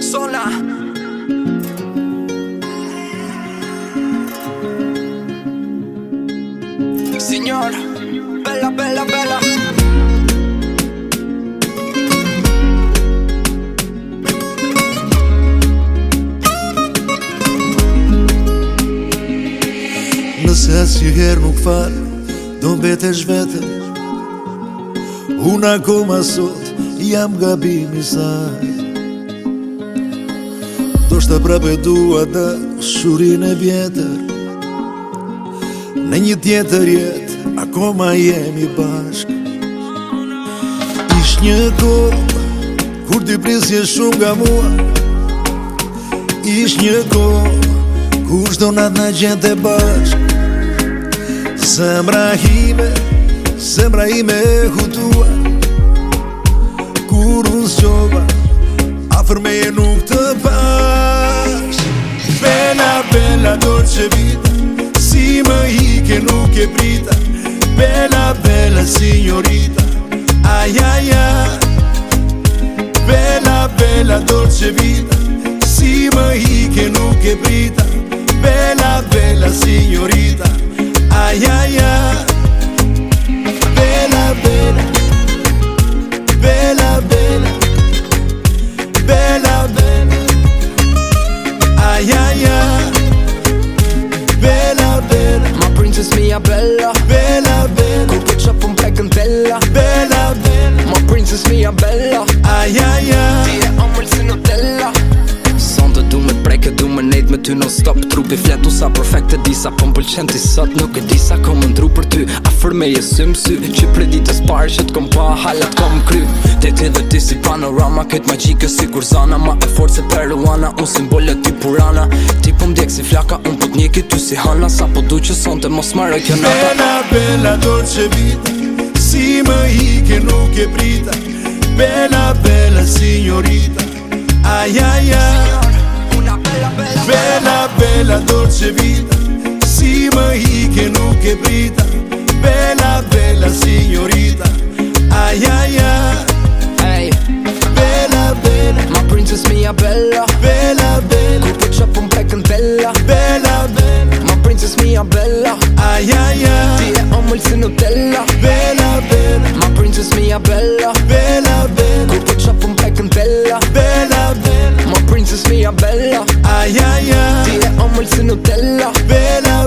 Sola Signor Bella, bella, bella Nëse asë si herë nuk falë Do mbetë e shvetë Unë ako sot Jam gabimi sajt ndoshta prapë dua të shurin e vjetër Në një tjetër jetë, akoma jemi bashkë Ish një kohë, kur t'i prisje shumë nga mua Ish një kohë, kur shdo nat në gjente bashkë Zemra hime, zemra hime e Bella dolce vita Si mai che no che brita Bella, bella signorita ay, ay, ay. Bella, bella dolce vita Si mai che nu che brita Bella, bella signorita is mia bella Aja ai ai Tire omrës në Nutella Sonde du me preke, du me nejt me ty non stop Trupi fletu sa perfekte disa Po mpëlqen ti sot nuk e disa Ko më ndru për ty, a fër me jesim sy Që për ditës parë që t'kom pa halat kom kry Te ti dhe ti si panorama Kët magjike si kurzana Ma e forë se peruana Unë simbolet ti purana Ti pëm po djek si flaka Unë pët po njeki ty si hana Sa po du që sonde mos marë kjo nata Bella, bella, që vit Si më no brita, bella bella señorita, ay. ay, una Bella bella dolce vida, si me che que che brita, bella bella señorita, ay, ay, ay. Hey. Bella bella, my princess mia bella, bella bella, un bella bella, my princess mia bella, Ay, ay, ay. Tiene amo Nutella. bella bella. just me a Bella Bella, Bella Cu chop from plec and Bella Bella, Bella Mă prinzi, mi a Bella Ai, ai, ai Tine omul sunt Nutella Bella,